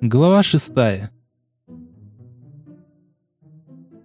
Глава шестая.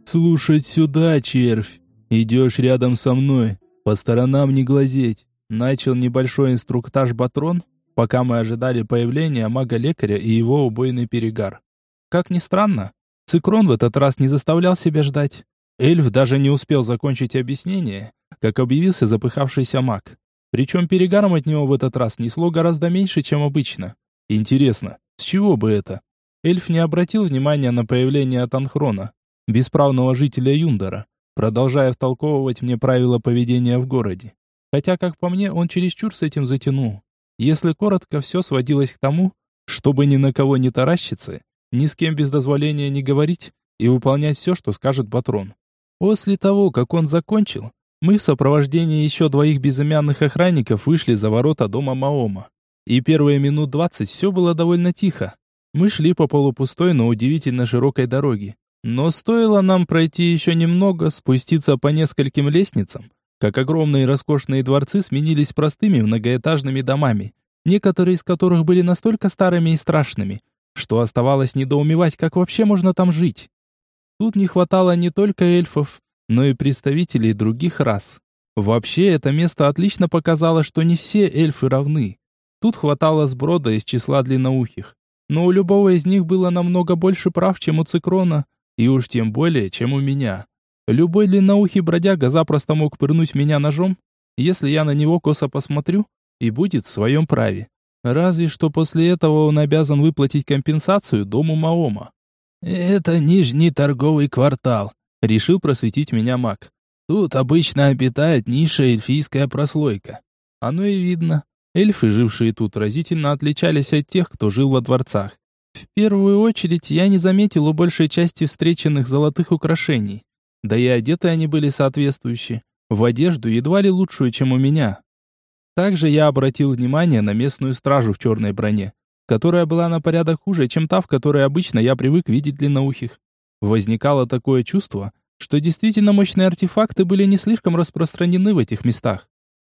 «Слушать сюда, червь! Идешь рядом со мной, по сторонам не глазеть!» Начал небольшой инструктаж Батрон, пока мы ожидали появления мага-лекаря и его убойный перегар. Как ни странно, Цикрон в этот раз не заставлял себя ждать. Эльф даже не успел закончить объяснение, как объявился запыхавшийся маг. Причем перегаром от него в этот раз несло гораздо меньше, чем обычно. Интересно, с чего бы это? Эльф не обратил внимания на появление Танхрона, бесправного жителя Юндора, продолжая втолковывать мне правила поведения в городе. Хотя, как по мне, он чересчур с этим затянул. Если коротко, все сводилось к тому, чтобы ни на кого не таращиться, ни с кем без дозволения не говорить и выполнять все, что скажет патрон. После того, как он закончил, мы в сопровождении еще двоих безымянных охранников вышли за ворота дома Маома. И первые минут двадцать все было довольно тихо. Мы шли по полупустой, но удивительно широкой дороге. Но стоило нам пройти еще немного, спуститься по нескольким лестницам, как огромные роскошные дворцы сменились простыми многоэтажными домами, некоторые из которых были настолько старыми и страшными, что оставалось недоумевать, как вообще можно там жить. Тут не хватало не только эльфов, но и представителей других рас. Вообще, это место отлично показало, что не все эльфы равны. Тут хватало сброда из числа длинноухих. Но у любого из них было намного больше прав, чем у Цикрона, и уж тем более, чем у меня. Любой длинноухий бродяга запросто мог пырнуть меня ножом, если я на него косо посмотрю, и будет в своем праве. Разве что после этого он обязан выплатить компенсацию дому Маома. «Это нижний торговый квартал», — решил просветить меня маг. «Тут обычно обитает низшая эльфийская прослойка. Оно и видно. Эльфы, жившие тут, разительно отличались от тех, кто жил во дворцах. В первую очередь, я не заметил у большей части встреченных золотых украшений. Да и одеты они были соответствующие. В одежду едва ли лучшую, чем у меня. Также я обратил внимание на местную стражу в черной броне, которая была на порядок хуже, чем та, в которой обычно я привык видеть длинноухих. Возникало такое чувство, что действительно мощные артефакты были не слишком распространены в этих местах.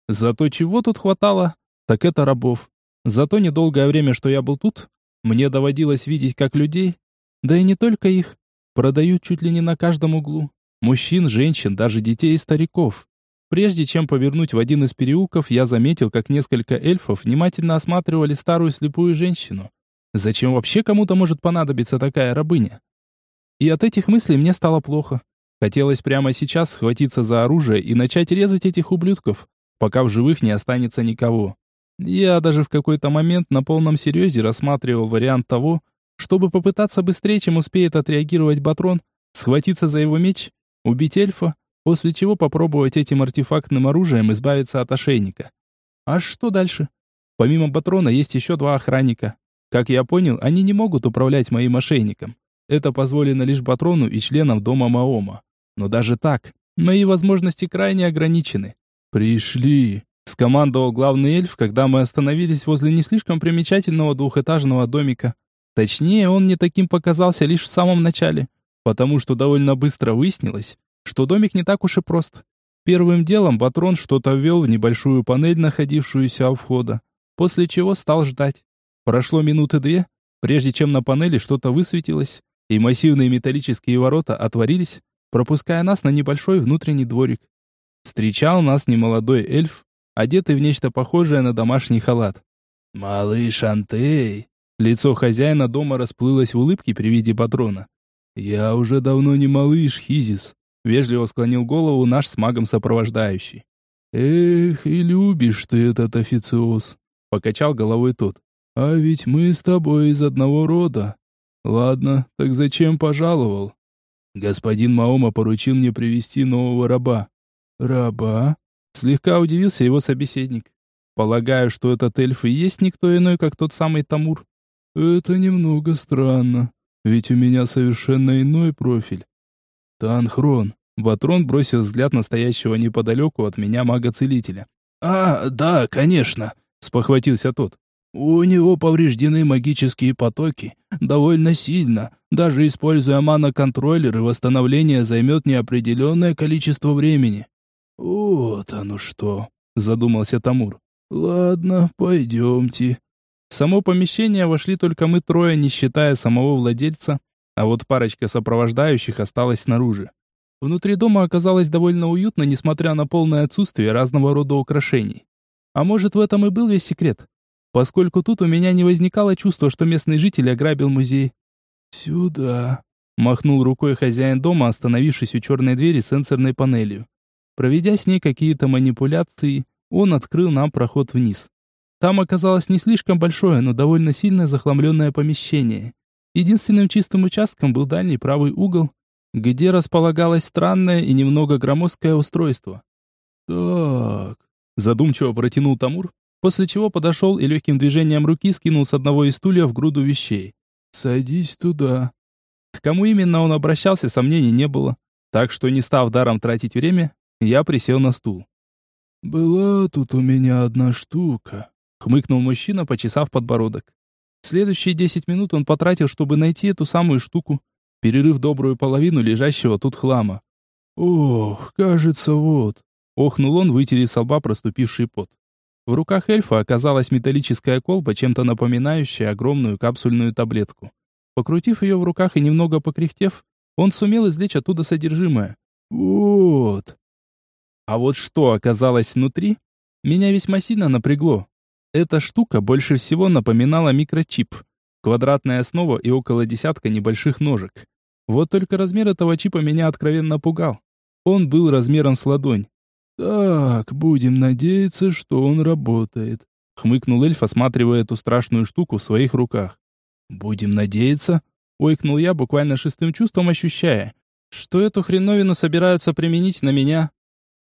Зато чего тут хватало, так это рабов. Зато недолгое время, что я был тут, мне доводилось видеть как людей, да и не только их, продают чуть ли не на каждом углу. Мужчин, женщин, даже детей и стариков. Прежде чем повернуть в один из переулков, я заметил, как несколько эльфов внимательно осматривали старую слепую женщину. Зачем вообще кому-то может понадобиться такая рабыня? И от этих мыслей мне стало плохо. Хотелось прямо сейчас схватиться за оружие и начать резать этих ублюдков, пока в живых не останется никого. Я даже в какой-то момент на полном серьезе рассматривал вариант того, чтобы попытаться быстрее, чем успеет отреагировать Батрон, схватиться за его меч, убить эльфа, после чего попробовать этим артефактным оружием избавиться от ошейника. А что дальше? Помимо Батрона есть еще два охранника. Как я понял, они не могут управлять моим ошейником. Это позволено лишь Батрону и членам дома Маома. Но даже так, мои возможности крайне ограничены. «Пришли!» — скомандовал главный эльф, когда мы остановились возле не слишком примечательного двухэтажного домика. Точнее, он мне таким показался лишь в самом начале, потому что довольно быстро выяснилось, что домик не так уж и прост. Первым делом патрон что-то ввел в небольшую панель, находившуюся у входа, после чего стал ждать. Прошло минуты две, прежде чем на панели что-то высветилось, и массивные металлические ворота отворились, пропуская нас на небольшой внутренний дворик. Встречал нас немолодой эльф, одетый в нечто похожее на домашний халат. «Малыш Антей!» Лицо хозяина дома расплылось в улыбке при виде патрона. «Я уже давно не малыш, Хизис. Вежливо склонил голову наш с магом сопровождающий. «Эх, и любишь ты этот официоз», — покачал головой тот. «А ведь мы с тобой из одного рода. Ладно, так зачем пожаловал?» «Господин Маома поручил мне привести нового раба». «Раба?» — слегка удивился его собеседник. «Полагаю, что этот эльф и есть никто иной, как тот самый Тамур». «Это немного странно, ведь у меня совершенно иной профиль. «Танхрон!» Батрон бросил взгляд настоящего неподалеку от меня мага-целителя. «А, да, конечно!» — спохватился тот. «У него повреждены магические потоки. Довольно сильно. Даже используя мана-контроллер, восстановление займет неопределенное количество времени». «Вот оно что!» — задумался Тамур. «Ладно, пойдемте». В само помещение вошли только мы трое, не считая самого владельца, а вот парочка сопровождающих осталась снаружи. Внутри дома оказалось довольно уютно, несмотря на полное отсутствие разного рода украшений. А может, в этом и был весь секрет? Поскольку тут у меня не возникало чувства, что местный житель ограбил музей. «Сюда», — махнул рукой хозяин дома, остановившись у черной двери сенсорной панелью. Проведя с ней какие-то манипуляции, он открыл нам проход вниз. Там оказалось не слишком большое, но довольно сильно захламленное помещение. Единственным чистым участком был дальний правый угол, где располагалось странное и немного громоздкое устройство. «Так...» — задумчиво протянул Тамур, после чего подошел и легким движением руки скинул с одного из стульев груду вещей. «Садись туда». К кому именно он обращался, сомнений не было, так что, не став даром тратить время, я присел на стул. «Была тут у меня одна штука», — хмыкнул мужчина, почесав подбородок. Следующие десять минут он потратил, чтобы найти эту самую штуку, перерыв добрую половину лежащего тут хлама. «Ох, кажется, вот», — охнул он, вытерев со лба проступивший пот. В руках эльфа оказалась металлическая колба, чем-то напоминающая огромную капсульную таблетку. Покрутив ее в руках и немного покряхтев, он сумел извлечь оттуда содержимое. «Вот». А вот что оказалось внутри, меня весьма сильно напрягло. Эта штука больше всего напоминала микрочип, Квадратная основа и около десятка небольших ножек. Вот только размер этого чипа меня откровенно пугал. Он был размером с ладонь. «Так, будем надеяться, что он работает», — хмыкнул эльф, осматривая эту страшную штуку в своих руках. «Будем надеяться?» — ойкнул я, буквально шестым чувством ощущая, что эту хреновину собираются применить на меня.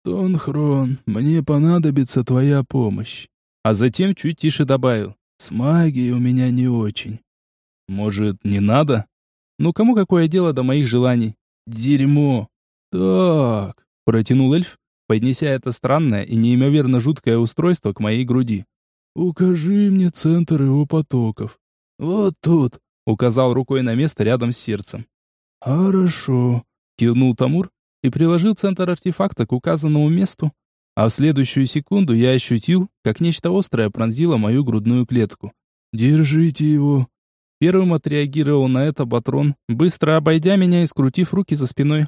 «Тонхрон, мне понадобится твоя помощь». А затем чуть тише добавил. С магией у меня не очень. Может, не надо? Ну кому какое дело до моих желаний? Дерьмо. Так, протянул эльф, поднеся это странное и неимоверно жуткое устройство к моей груди. Укажи мне центр его потоков. Вот тут, указал рукой на место рядом с сердцем. Хорошо, кивнул Тамур и приложил центр артефакта к указанному месту, а в следующую секунду я ощутил, как нечто острое пронзило мою грудную клетку. «Держите его!» Первым отреагировал на это Батрон, быстро обойдя меня и скрутив руки за спиной.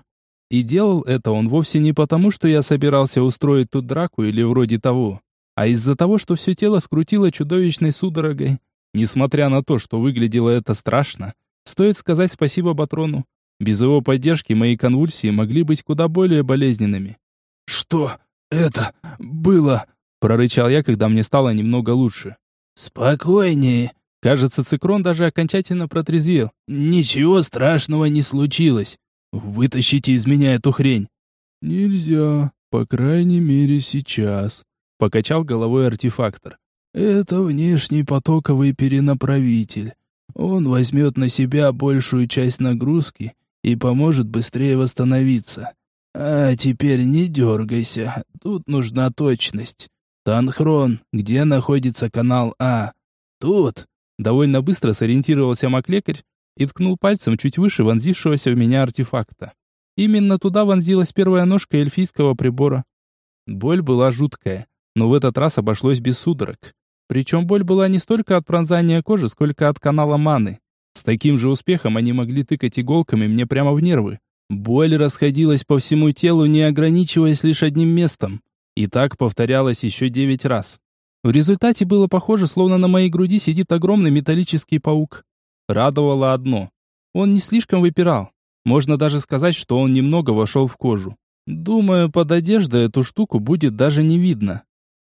И делал это он вовсе не потому, что я собирался устроить тут драку или вроде того, а из-за того, что все тело скрутило чудовищной судорогой. Несмотря на то, что выглядело это страшно, стоит сказать спасибо Батрону. Без его поддержки мои конвульсии могли быть куда более болезненными. «Что?» это было...» — прорычал я, когда мне стало немного лучше. «Спокойнее». Кажется, Цикрон даже окончательно протрезвел. «Ничего страшного не случилось. Вытащите из меня эту хрень». «Нельзя, по крайней мере сейчас», — покачал головой артефактор. «Это внешний потоковый перенаправитель. Он возьмет на себя большую часть нагрузки и поможет быстрее восстановиться. А теперь не дергайся, тут нужна точность. Танхрон, где находится канал А? Тут. Довольно быстро сориентировался Маклекарь и ткнул пальцем чуть выше вонзившегося в меня артефакта. Именно туда вонзилась первая ножка эльфийского прибора. Боль была жуткая, но в этот раз обошлось без судорог. Причем боль была не столько от пронзания кожи, сколько от канала маны. С таким же успехом они могли тыкать иголками мне прямо в нервы. Боль расходилась по всему телу, не ограничиваясь лишь одним местом. И так повторялось еще девять раз. В результате было похоже, словно на моей груди сидит огромный металлический паук. Радовало одно. Он не слишком выпирал. Можно даже сказать, что он немного вошел в кожу. Думаю, под одеждой эту штуку будет даже не видно.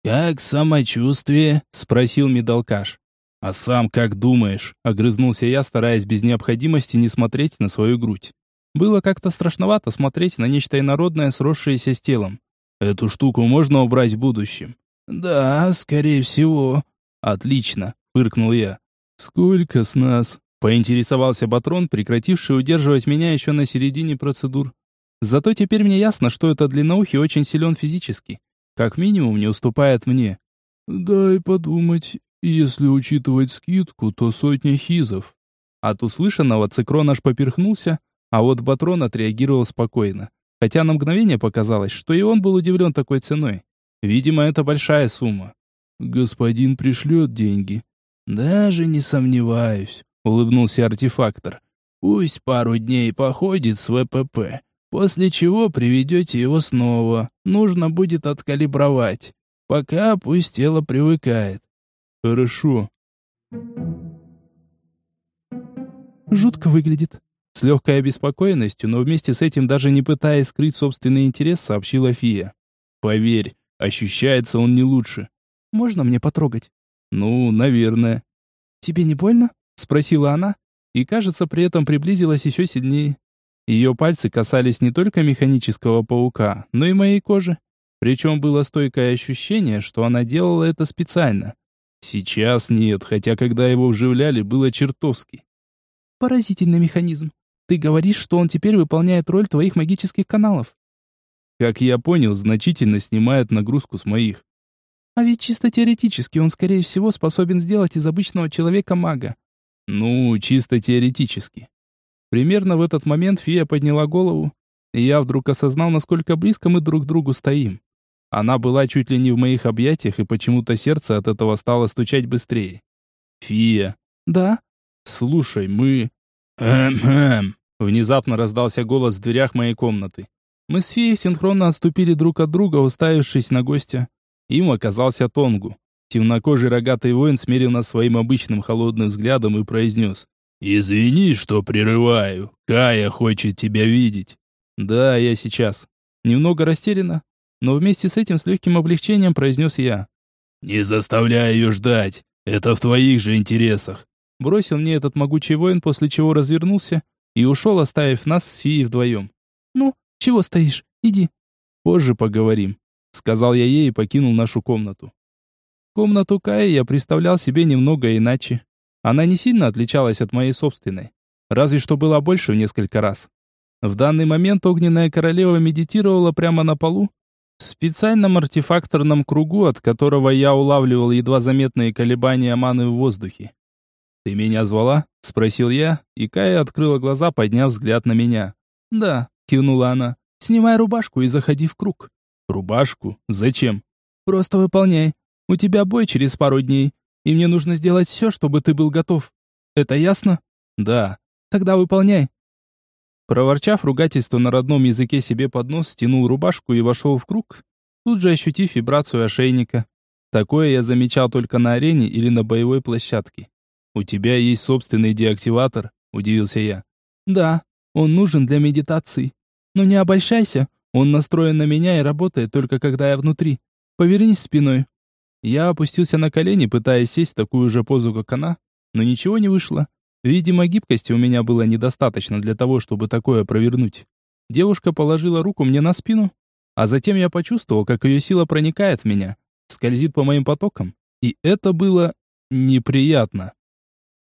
«Как самочувствие?» — спросил медалкаш. «А сам как думаешь?» — огрызнулся я, стараясь без необходимости не смотреть на свою грудь. Было как-то страшновато смотреть на нечто инородное, сросшееся с телом. Эту штуку можно убрать в будущем. Да, скорее всего. Отлично, фыркнул я. Сколько с нас? Поинтересовался Батрон, прекративший удерживать меня еще на середине процедур. Зато теперь мне ясно, что этот длинноухий очень силен физически. Как минимум не уступает мне. Дай подумать. Если учитывать скидку, то сотня хизов. От услышанного Цикрон аж поперхнулся, а вот Батрон отреагировал спокойно. Хотя на мгновение показалось, что и он был удивлен такой ценой. Видимо, это большая сумма. «Господин пришлет деньги». Даже не сомневаюсь, улыбнулся артефактор. Пусть пару дней походит с ВПП, после чего приведете его снова. Нужно будет откалибровать. Пока пусть тело привыкает. Хорошо. Жутко выглядит. С легкой обеспокоенностью, но вместе с этим даже не пытаясь скрыть собственный интерес, сообщила Фия. Поверь, ощущается он не лучше. Можно мне потрогать? Ну, наверное. Тебе не больно? Спросила она, и, кажется, при этом приблизилась еще сильнее. Ее пальцы касались не только механического паука, но и моей кожи. Причем было стойкое ощущение, что она делала это специально. Сейчас нет, хотя когда его вживляли, было чертовски. Поразительный механизм. Ты говоришь, что он теперь выполняет роль твоих магических каналов. Как я понял, значительно снимает нагрузку с моих. А ведь чисто теоретически он, скорее всего, способен сделать из обычного человека мага. Ну, чисто теоретически. Примерно в этот момент фия подняла голову, и я вдруг осознал, насколько близко мы друг к другу стоим. Она была чуть ли не в моих объятиях, и почему-то сердце от этого стало стучать быстрее. «Фия». «Да?» «Слушай, мы...» «Эм-эм». Внезапно раздался голос в дверях моей комнаты. Мы с Фией синхронно отступили друг от друга, уставившись на гостя. Им оказался Тонгу. Темнокожий рогатый воин смерил нас своим обычным холодным взглядом и произнес. «Извини, что прерываю. Кая хочет тебя видеть». «Да, я сейчас». Немного растеряна, но вместе с этим с легким облегчением произнес я. «Не заставляй ее ждать, это в твоих же интересах». Бросил мне этот могучий воин, после чего развернулся и ушел, оставив нас с Фией вдвоем. «Ну, чего стоишь? Иди». «Позже поговорим», — сказал я ей и покинул нашу комнату. Комнату Каи я представлял себе немного иначе. Она не сильно отличалась от моей собственной, разве что была больше в несколько раз. В данный момент огненная королева медитировала прямо на полу, в специальном артефакторном кругу, от которого я улавливал едва заметные колебания маны в воздухе. «Ты меня звала?» — спросил я, и Кая открыла глаза, подняв взгляд на меня. «Да», — кивнула она, — «снимай рубашку и заходи в круг». «Рубашку? Зачем?» «Просто выполняй. У тебя бой через пару дней, и мне нужно сделать все, чтобы ты был готов. Это ясно?» «Да». «Тогда выполняй». Проворчав ругательство на родном языке себе под нос, стянул рубашку и вошел в круг, тут же ощутив вибрацию ошейника. Такое я замечал только на арене или на боевой площадке. «У тебя есть собственный деактиватор?» – удивился я. «Да, он нужен для медитации. Но не обольщайся, он настроен на меня и работает только когда я внутри. Повернись спиной». Я опустился на колени, пытаясь сесть в такую же позу, как она, но ничего не вышло. Видимо, гибкости у меня было недостаточно для того, чтобы такое провернуть. Девушка положила руку мне на спину, а затем я почувствовал, как ее сила проникает в меня, скользит по моим потокам, и это было неприятно.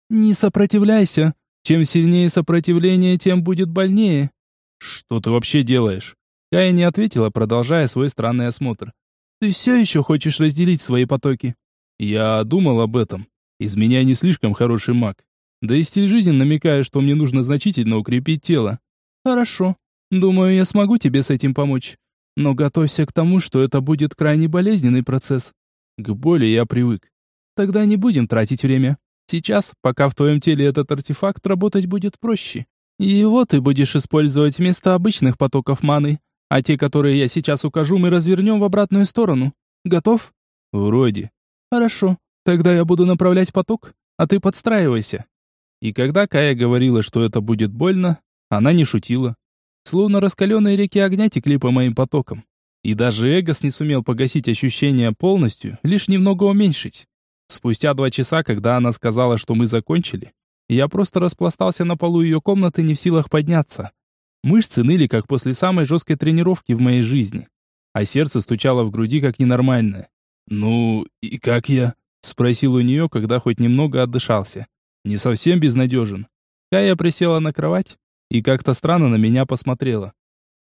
«Не сопротивляйся. Чем сильнее сопротивление, тем будет больнее». «Что ты вообще делаешь?» Кая не ответила, продолжая свой странный осмотр. «Ты все еще хочешь разделить свои потоки?» «Я думал об этом. Из меня не слишком хороший маг. Да и стиль жизни намекает, что мне нужно значительно укрепить тело. Хорошо. Думаю, я смогу тебе с этим помочь. Но готовься к тому, что это будет крайне болезненный процесс. К боли я привык. Тогда не будем тратить время. Сейчас, пока в твоем теле этот артефакт, работать будет проще. Его ты будешь использовать вместо обычных потоков маны, а те, которые я сейчас укажу, мы развернем в обратную сторону. Готов? Вроде. Хорошо. Тогда я буду направлять поток, а ты подстраивайся. И когда Кая говорила, что это будет больно, она не шутила. Словно раскаленные реки огня текли по моим потокам. И даже Эгос не сумел погасить ощущение полностью, лишь немного уменьшить. Спустя два часа, когда она сказала, что мы закончили, я просто распластался на полу ее комнаты, не в силах подняться. Мышцы ныли, как после самой жесткой тренировки в моей жизни. А сердце стучало в груди, как ненормальное. «Ну, и как я?» — спросил у нее, когда хоть немного отдышался не совсем безнадежен. Кая присела на кровать и как-то странно на меня посмотрела.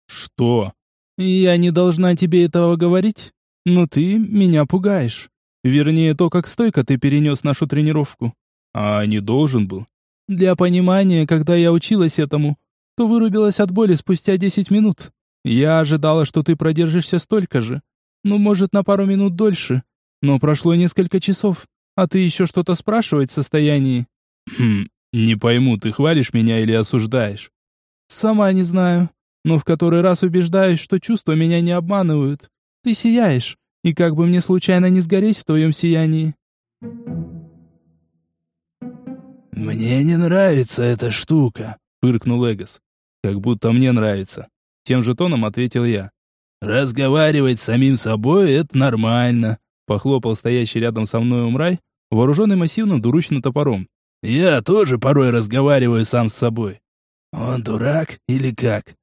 «Что?» «Я не должна тебе этого говорить, но ты меня пугаешь. Вернее, то, как стойко ты перенес нашу тренировку». «А не должен был?» «Для понимания, когда я училась этому, то вырубилась от боли спустя 10 минут. Я ожидала, что ты продержишься столько же. Ну, может, на пару минут дольше. Но прошло несколько часов. а ты еще что-то спрашивать в состоянии. Хм, не пойму, ты хвалишь меня или осуждаешь? Сама не знаю, но в который раз убеждаюсь, что чувства меня не обманывают. Ты сияешь, и как бы мне случайно не сгореть в твоем сиянии. «Мне не нравится эта штука», — фыркнул Эгос. «Как будто мне нравится». Тем же тоном ответил я. «Разговаривать с самим собой — это нормально», — похлопал стоящий рядом со мной умрай, вооруженный массивным двуручным топором. «Я тоже порой разговариваю сам с собой». «Он дурак или как?»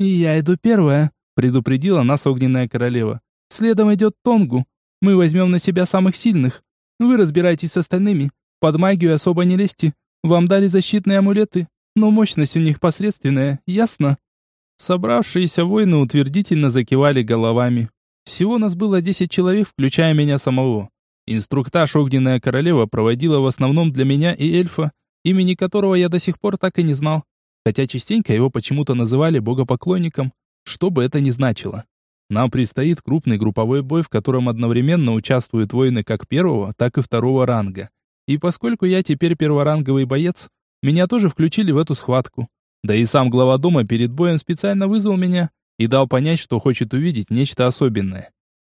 «И я иду первая», — предупредила нас огненная королева. «Следом идет Тонгу. Мы возьмем на себя самых сильных. Вы разбирайтесь с остальными. Под магию особо не лезьте. Вам дали защитные амулеты, но мощность у них посредственная, ясно?» Собравшиеся воины утвердительно закивали головами. Всего нас было десять человек, включая меня самого. Инструктаж «Огненная королева» проводила в основном для меня и эльфа, имени которого я до сих пор так и не знал, хотя частенько его почему-то называли богопоклонником, что бы это ни значило. Нам предстоит крупный групповой бой, в котором одновременно участвуют воины как первого, так и второго ранга. И поскольку я теперь перворанговый боец, меня тоже включили в эту схватку. Да и сам глава дома перед боем специально вызвал меня и дал понять, что хочет увидеть нечто особенное.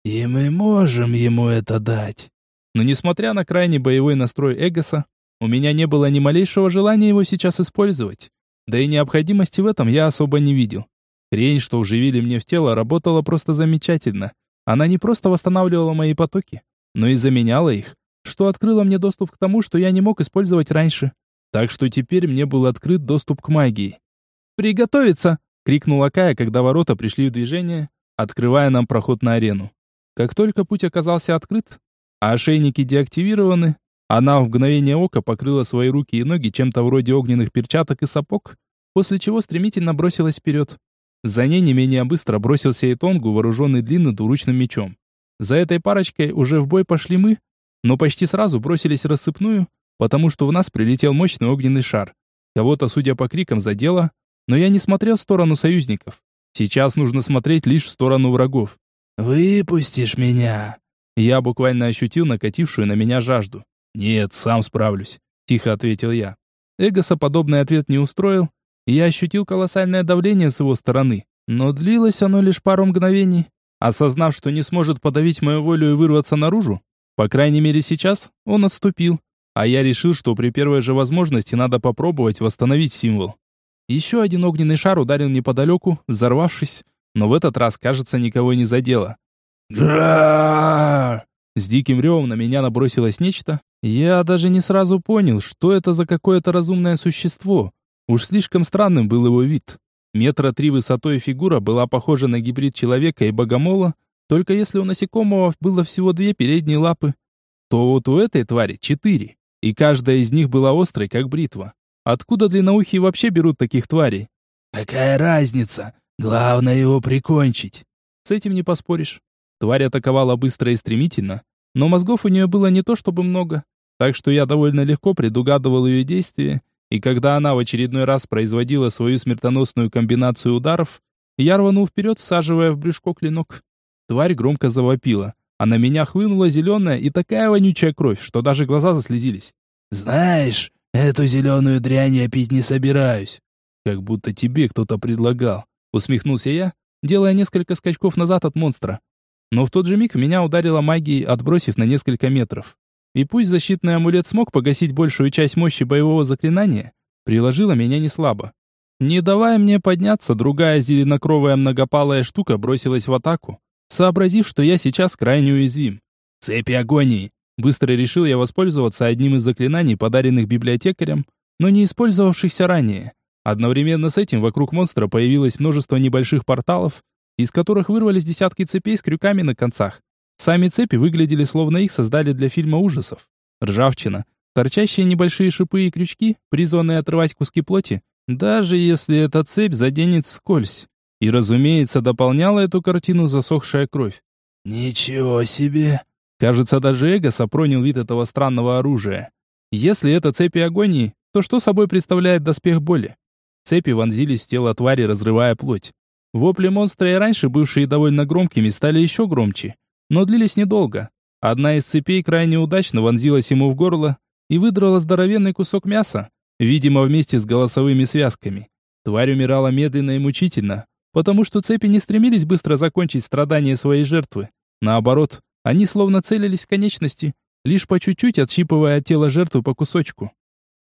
«И мы можем ему это дать». Но несмотря на крайне боевой настрой Эгоса, у меня не было ни малейшего желания его сейчас использовать. Да и необходимости в этом я особо не видел. Хрень, что вживили мне в тело, работала просто замечательно. Она не просто восстанавливала мои потоки, но и заменяла их, что открыло мне доступ к тому, что я не мог использовать раньше. Так что теперь мне был открыт доступ к магии. «Приготовиться!» — крикнула Кая, когда ворота пришли в движение, открывая нам проход на арену. Как только путь оказался открыт, а ошейники деактивированы, она в мгновение ока покрыла свои руки и ноги чем-то вроде огненных перчаток и сапог, после чего стремительно бросилась вперед. За ней не менее быстро бросился и Тонгу, вооруженный длинным двуручным мечом. За этой парочкой уже в бой пошли мы, но почти сразу бросились рассыпную, потому что в нас прилетел мощный огненный шар. Кого-то, судя по крикам, задело, но я не смотрел в сторону союзников. Сейчас нужно смотреть лишь в сторону врагов. «Выпустишь меня?» Я буквально ощутил накатившую на меня жажду. «Нет, сам справлюсь», — тихо ответил я. Эгоса подобный ответ не устроил, и я ощутил колоссальное давление с его стороны. Но длилось оно лишь пару мгновений. Осознав, что не сможет подавить мою волю и вырваться наружу, по крайней мере сейчас, он отступил. А я решил, что при первой же возможности надо попробовать восстановить символ. Еще один огненный шар ударил неподалеку, взорвавшись, но в этот раз, кажется, никого не задело. С диким ревом на меня набросилось нечто. Я даже не сразу понял, что это за какое-то разумное существо. Уж слишком странным был его вид. Метра три высотой фигура была похожа на гибрид человека и богомола, только если у насекомого было всего две передние лапы, то вот у этой твари четыре и каждая из них была острой, как бритва. Откуда длинноухие вообще берут таких тварей? Какая разница? Главное его прикончить. С этим не поспоришь. Тварь атаковала быстро и стремительно, но мозгов у нее было не то чтобы много, так что я довольно легко предугадывал ее действия, и когда она в очередной раз производила свою смертоносную комбинацию ударов, я рванул вперед, всаживая в брюшко клинок. Тварь громко завопила а на меня хлынула зеленая и такая вонючая кровь, что даже глаза заслезились. «Знаешь, эту зеленую дрянь я пить не собираюсь». «Как будто тебе кто-то предлагал», — усмехнулся я, делая несколько скачков назад от монстра. Но в тот же миг меня ударила магией, отбросив на несколько метров. И пусть защитный амулет смог погасить большую часть мощи боевого заклинания, приложила меня не слабо. Не давая мне подняться, другая зеленокровая многопалая штука бросилась в атаку, сообразив, что я сейчас крайне уязвим. Цепи агонии. Быстро решил я воспользоваться одним из заклинаний, подаренных библиотекарем, но не использовавшихся ранее. Одновременно с этим вокруг монстра появилось множество небольших порталов, из которых вырвались десятки цепей с крюками на концах. Сами цепи выглядели словно их создали для фильма ужасов. Ржавчина, торчащие небольшие шипы и крючки, призванные отрывать куски плоти, даже если эта цепь заденет скользь. И, разумеется, дополняла эту картину засохшая кровь. «Ничего себе!» Кажется, даже Эго сопронил вид этого странного оружия. Если это цепи агонии, то что собой представляет доспех боли? Цепи вонзились в тело твари, разрывая плоть. Вопли монстра и раньше бывшие довольно громкими стали еще громче, но длились недолго. Одна из цепей крайне удачно вонзилась ему в горло и выдрала здоровенный кусок мяса, видимо, вместе с голосовыми связками. Тварь умирала медленно и мучительно, потому что цепи не стремились быстро закончить страдания своей жертвы. Наоборот, они словно целились в конечности, лишь по чуть-чуть отщипывая от тела жертвы по кусочку.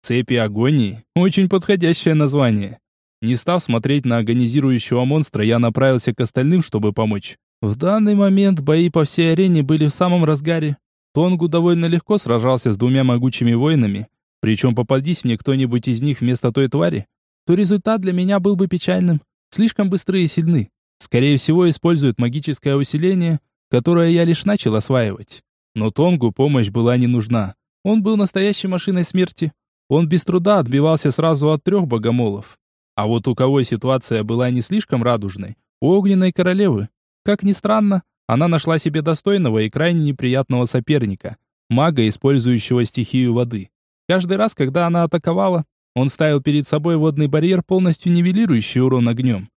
Цепи агонии – очень подходящее название. Не став смотреть на агонизирующего монстра, я направился к остальным, чтобы помочь. В данный момент бои по всей арене были в самом разгаре. Тонгу довольно легко сражался с двумя могучими воинами, причем попадись мне кто-нибудь из них вместо той твари, то результат для меня был бы печальным. Слишком быстрые и сильны. Скорее всего, используют магическое усиление, которое я лишь начал осваивать. Но Тонгу помощь была не нужна. Он был настоящей машиной смерти. Он без труда отбивался сразу от трех богомолов. А вот у кого ситуация была не слишком радужной, у огненной королевы. Как ни странно, она нашла себе достойного и крайне неприятного соперника, мага, использующего стихию воды. Каждый раз, когда она атаковала, он ставил перед собой водный барьер, полностью нивелирующий урон огнем.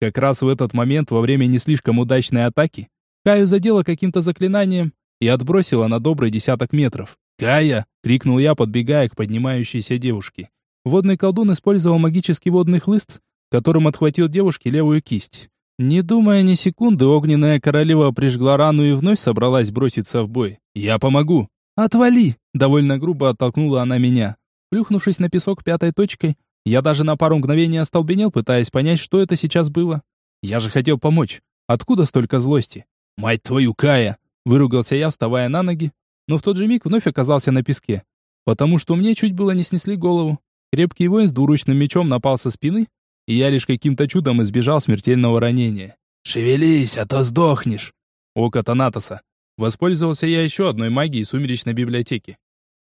Как раз в этот момент, во время не слишком удачной атаки, Каю задела каким-то заклинанием и отбросила на добрый десяток метров. «Кая!» — крикнул я, подбегая к поднимающейся девушке. Водный колдун использовал магический водный хлыст, которым отхватил девушке левую кисть. Не думая ни секунды, огненная королева прижгла рану и вновь собралась броситься в бой. «Я помогу!» «Отвали!» — довольно грубо оттолкнула она меня. Плюхнувшись на песок пятой точкой, я даже на пару мгновений остолбенел, пытаясь понять, что это сейчас было. Я же хотел помочь. Откуда столько злости? «Мать твою, Кая!» — выругался я, вставая на ноги, но в тот же миг вновь оказался на песке. Потому что мне чуть было не снесли голову. Крепкий воин с двуручным мечом напал со спины, и я лишь каким-то чудом избежал смертельного ранения. «Шевелись, а то сдохнешь!» Око Танатоса. Воспользовался я еще одной магией сумеречной библиотеки.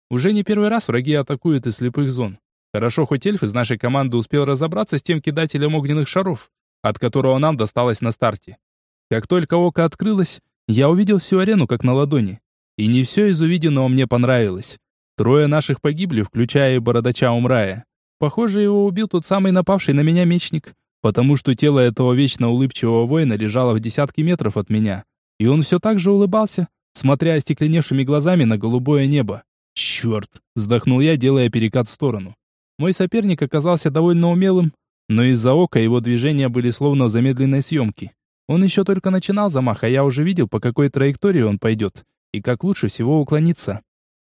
Уже не первый раз враги атакуют из слепых зон. Хорошо, хоть эльф из нашей команды успел разобраться с тем кидателем огненных шаров, от которого нам досталось на старте. Как только око открылось, я увидел всю арену как на ладони. И не все из увиденного мне понравилось. Трое наших погибли, включая и бородача Умрая. Похоже, его убил тот самый напавший на меня мечник, потому что тело этого вечно улыбчивого воина лежало в десятки метров от меня. И он все так же улыбался, смотря остекленевшими глазами на голубое небо. «Черт!» – вздохнул я, делая перекат в сторону. Мой соперник оказался довольно умелым, но из-за ока его движения были словно в замедленной съемке. Он еще только начинал замах, а я уже видел, по какой траектории он пойдет, и как лучше всего уклониться.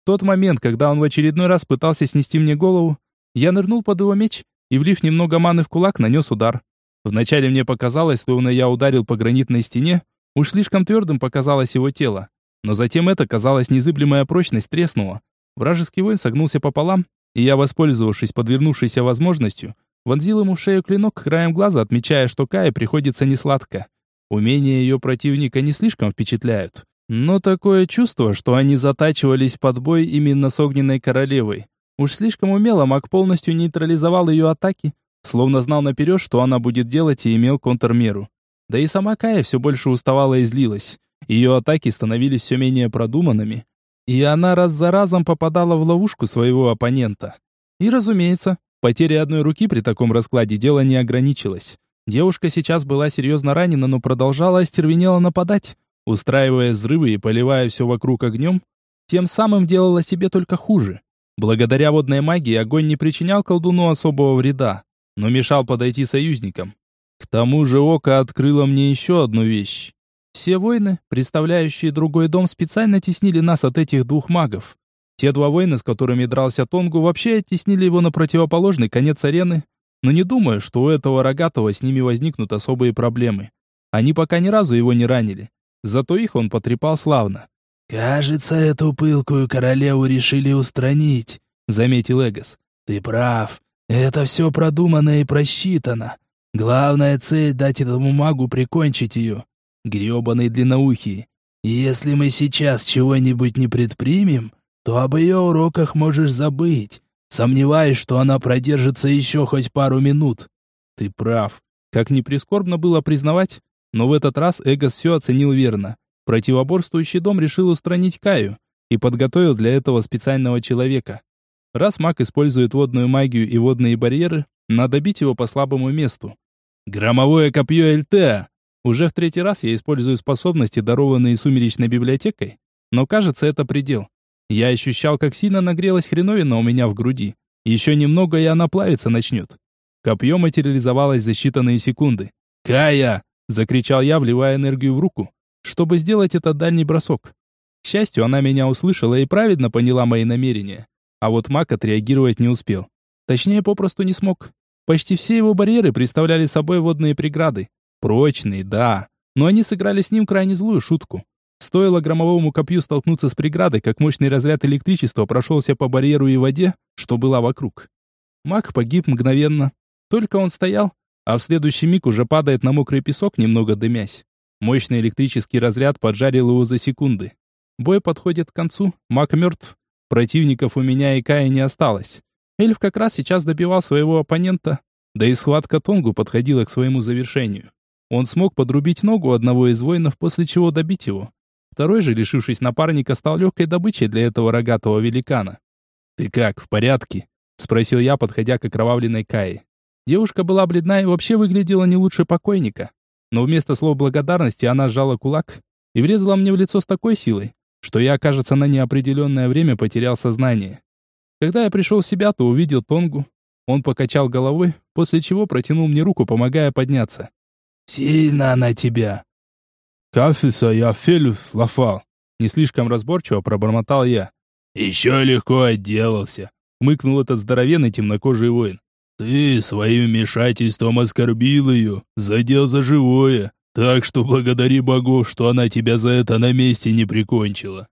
Тот момент, когда он в очередной раз пытался снести мне голову, я нырнул под его меч и, влив немного маны в кулак, нанес удар. Вначале мне показалось, словно я ударил по гранитной стене, уж слишком твердым показалось его тело. Но затем эта, казалось, незыблемая прочность треснула. Вражеский воин согнулся пополам, и я, воспользовавшись подвернувшейся возможностью, вонзил ему в шею клинок краем глаза, отмечая, что Кае приходится несладко. Умения ее противника не слишком впечатляют. Но такое чувство, что они затачивались под бой именно с огненной королевой. Уж слишком умело маг полностью нейтрализовал ее атаки, словно знал наперед, что она будет делать и имел контрмеру. Да и сама Кая все больше уставала и злилась. Ее атаки становились все менее продуманными, и она раз за разом попадала в ловушку своего оппонента. И, разумеется, потеря одной руки при таком раскладе дело не ограничилось. Девушка сейчас была серьезно ранена, но продолжала остервенело нападать, устраивая взрывы и поливая все вокруг огнем, тем самым делала себе только хуже. Благодаря водной магии огонь не причинял колдуну особого вреда, но мешал подойти союзникам. К тому же око открыло мне еще одну вещь. Все воины, представляющие другой дом, специально теснили нас от этих двух магов. Те два воина, с которыми дрался Тонгу, вообще оттеснили его на противоположный конец арены, но не думаю, что у этого рогатого с ними возникнут особые проблемы. Они пока ни разу его не ранили. Зато их он потрепал славно. «Кажется, эту пылкую королеву решили устранить», — заметил Эгос. «Ты прав. Это все продумано и просчитано. Главная цель — дать этому магу прикончить ее. Гребаный длинноухий. Если мы сейчас чего-нибудь не предпримем, то об ее уроках можешь забыть. Сомневаюсь, что она продержится еще хоть пару минут». «Ты прав. Как ни прискорбно было признавать, но в этот раз Эгос все оценил верно. Противоборствующий дом решил устранить Каю и подготовил для этого специального человека. Раз маг использует водную магию и водные барьеры, надо бить его по слабому месту. Громовое копье Эльтеа! Уже в третий раз я использую способности, дарованные сумеречной библиотекой, Но кажется, это предел. Я ощущал, как сильно нагрелась хреновина у меня в груди. Еще немного, и она плавиться начнет. Копье материализовалось за считанные секунды. «Кая!» – закричал я, вливая энергию в руку, чтобы сделать этот дальний бросок. К счастью, она меня услышала и правильно поняла мои намерения. А вот маг отреагировать не успел. Точнее, попросту не смог. Почти все его барьеры представляли собой водные преграды. Прочные, да, но они сыграли с ним крайне злую шутку. Стоило громовому копью столкнуться с преградой, как мощный разряд электричества прошелся по барьеру и воде, что была вокруг. Маг погиб мгновенно. Только он стоял, а в следующий миг уже падает на мокрый песок, немного дымясь. Мощный электрический разряд поджарил его за секунды. Бой подходит к концу, маг мертв. Противников у меня и Кая не осталось. Эльф как раз сейчас добивал своего оппонента, да и схватка Тонгу подходила к своему завершению. Он смог подрубить ногу одного из воинов, после чего добить его. Второй же, лишившись напарника, стал легкой добычей для этого рогатого великана. «Ты как, в порядке?» — спросил я, подходя к окровавленной Кае. Девушка была бледна и вообще выглядела не лучше покойника. Но вместо слов благодарности она сжала кулак и врезала мне в лицо с такой силой, что я, кажется, на неопределенное время потерял сознание. Когда я пришел в себя, то увидел Тонгу. Он покачал головой, после чего протянул мне руку, помогая подняться. «Сильно она тебя!» «Кафиса я фелю лафал!» Не слишком разборчиво пробормотал я. «Еще легко отделался!» Мыкнул этот здоровенный темнокожий воин. «Ты своим вмешательством оскорбил ее, задел за живое, так что благодари богов, что она тебя за это на месте не прикончила».